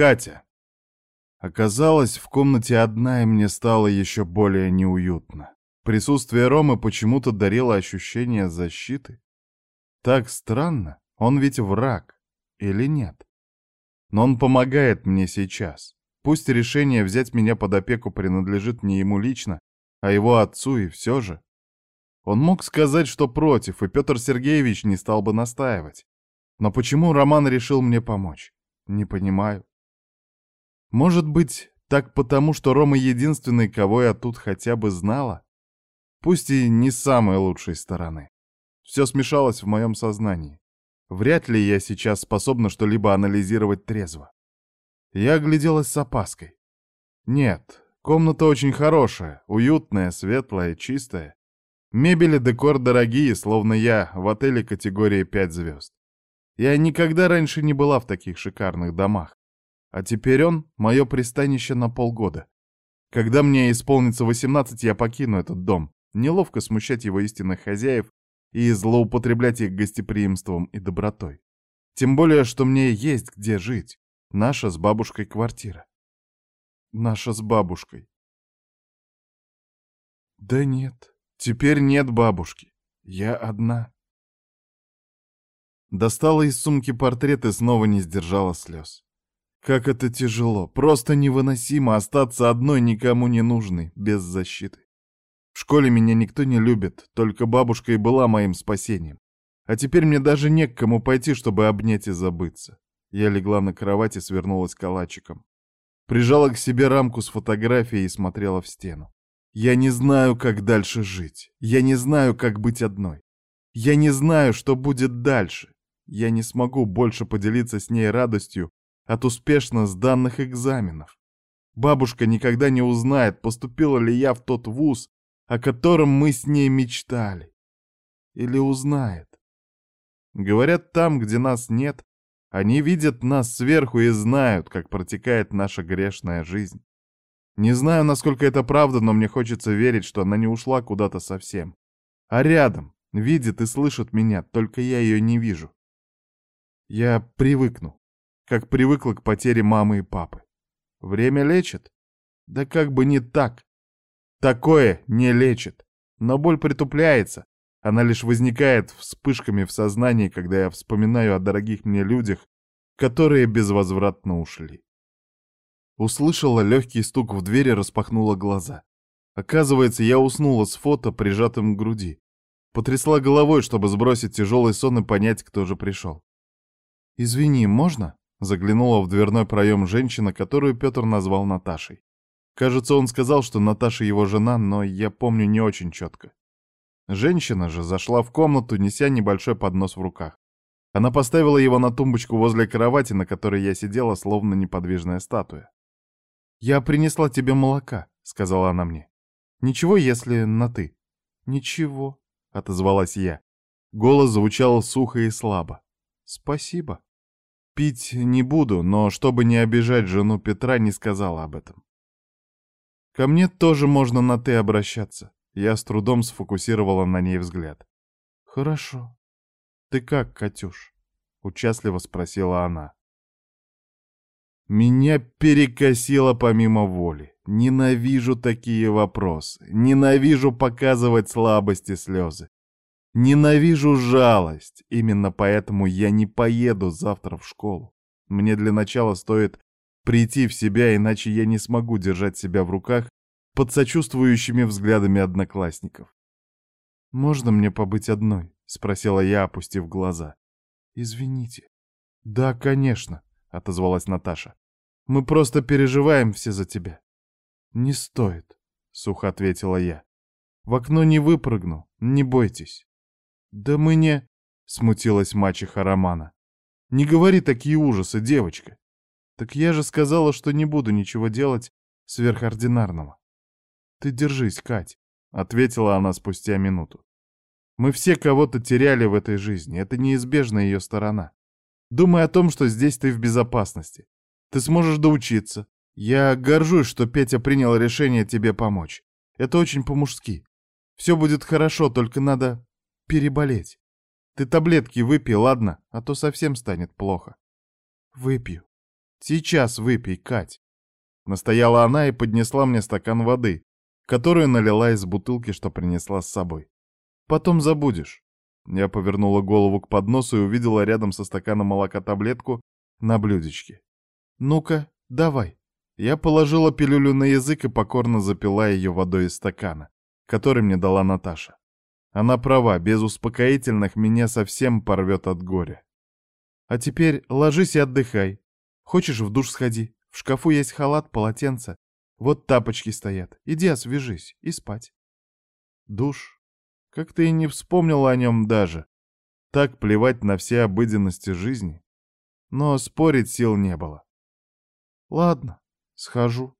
Катя. Оказалось, в комнате одна, и мне стало еще более неуютно. Присутствие Ромы почему-то дарило ощущение защиты. Так странно, он ведь враг, или нет? Но он помогает мне сейчас. Пусть решение взять меня под опеку принадлежит не ему лично, а его отцу, и все же. Он мог сказать, что против, и Петр Сергеевич не стал бы настаивать. Но почему Роман решил мне помочь? Не понимаю. Может быть, так потому, что Рома единственный, кого я тут хотя бы знала? Пусть и не с самой лучшей стороны. Все смешалось в моем сознании. Вряд ли я сейчас способна что-либо анализировать трезво. Я огляделась с опаской. Нет, комната очень хорошая, уютная, светлая, чистая. Мебель и декор дорогие, словно я в отеле категории 5 звезд. Я никогда раньше не была в таких шикарных домах. А теперь он — мое пристанище на полгода. Когда мне исполнится 18, я покину этот дом. Неловко смущать его истинных хозяев и злоупотреблять их гостеприимством и добротой. Тем более, что мне есть где жить. Наша с бабушкой квартира. Наша с бабушкой. Да нет, теперь нет бабушки. Я одна. Достала из сумки портрет и снова не сдержала слез. Как это тяжело, просто невыносимо остаться одной никому не нужной, без защиты. В школе меня никто не любит, только бабушка и была моим спасением. А теперь мне даже не к кому пойти, чтобы обнять и забыться. Я легла на кровать и свернулась калачиком. Прижала к себе рамку с фотографией и смотрела в стену. Я не знаю, как дальше жить. Я не знаю, как быть одной. Я не знаю, что будет дальше. Я не смогу больше поделиться с ней радостью от успешно сданных экзаменов. Бабушка никогда не узнает, поступила ли я в тот вуз, о котором мы с ней мечтали. Или узнает. Говорят, там, где нас нет, они видят нас сверху и знают, как протекает наша грешная жизнь. Не знаю, насколько это правда, но мне хочется верить, что она не ушла куда-то совсем. А рядом, видит и слышит меня, только я ее не вижу. Я привыкну как привыкла к потере мамы и папы. Время лечит? Да как бы не так. Такое не лечит. Но боль притупляется. Она лишь возникает вспышками в сознании, когда я вспоминаю о дорогих мне людях, которые безвозвратно ушли. Услышала легкий стук в дверь и распахнула глаза. Оказывается, я уснула с фото, прижатым к груди. Потрясла головой, чтобы сбросить тяжелый сон и понять, кто же пришел. «Извини, можно?» Заглянула в дверной проем женщина, которую Петр назвал Наташей. Кажется, он сказал, что Наташа его жена, но я помню не очень четко. Женщина же зашла в комнату, неся небольшой поднос в руках. Она поставила его на тумбочку возле кровати, на которой я сидела, словно неподвижная статуя. «Я принесла тебе молока», — сказала она мне. «Ничего, если на «ты». «Ничего», — отозвалась я. Голос звучал сухо и слабо. «Спасибо». Пить не буду, но чтобы не обижать жену Петра, не сказала об этом. Ко мне тоже можно на «ты» обращаться. Я с трудом сфокусировала на ней взгляд. «Хорошо. Ты как, Катюш?» — участливо спросила она. Меня перекосило помимо воли. Ненавижу такие вопросы. Ненавижу показывать слабости слезы. Ненавижу жалость. Именно поэтому я не поеду завтра в школу. Мне для начала стоит прийти в себя, иначе я не смогу держать себя в руках под сочувствующими взглядами одноклассников. «Можно мне побыть одной?» — спросила я, опустив глаза. «Извините». «Да, конечно», — отозвалась Наташа. «Мы просто переживаем все за тебя». «Не стоит», — сухо ответила я. «В окно не выпрыгну, не бойтесь». «Да мы не...» — смутилась мачеха Романа. «Не говори такие ужасы, девочка. Так я же сказала, что не буду ничего делать сверхординарного». «Ты держись, Кать», — ответила она спустя минуту. «Мы все кого-то теряли в этой жизни, это неизбежная ее сторона. Думай о том, что здесь ты в безопасности. Ты сможешь доучиться. Я горжусь, что Петя принял решение тебе помочь. Это очень по-мужски. Все будет хорошо, только надо переболеть. Ты таблетки выпей, ладно? А то совсем станет плохо. Выпью. Сейчас выпей, Кать. Настояла она и поднесла мне стакан воды, которую налила из бутылки, что принесла с собой. Потом забудешь. Я повернула голову к подносу и увидела рядом со стаканом молока таблетку на блюдечке. «Ну-ка, давай». Я положила пилюлю на язык и покорно запила ее водой из стакана, который мне дала Наташа. Она права, без успокоительных меня совсем порвет от горя. А теперь ложись и отдыхай. Хочешь, в душ сходи. В шкафу есть халат, полотенце. Вот тапочки стоят. Иди освежись и спать. Душ. Как ты и не вспомнила о нем даже. Так плевать на все обыденности жизни. Но спорить сил не было. Ладно, схожу.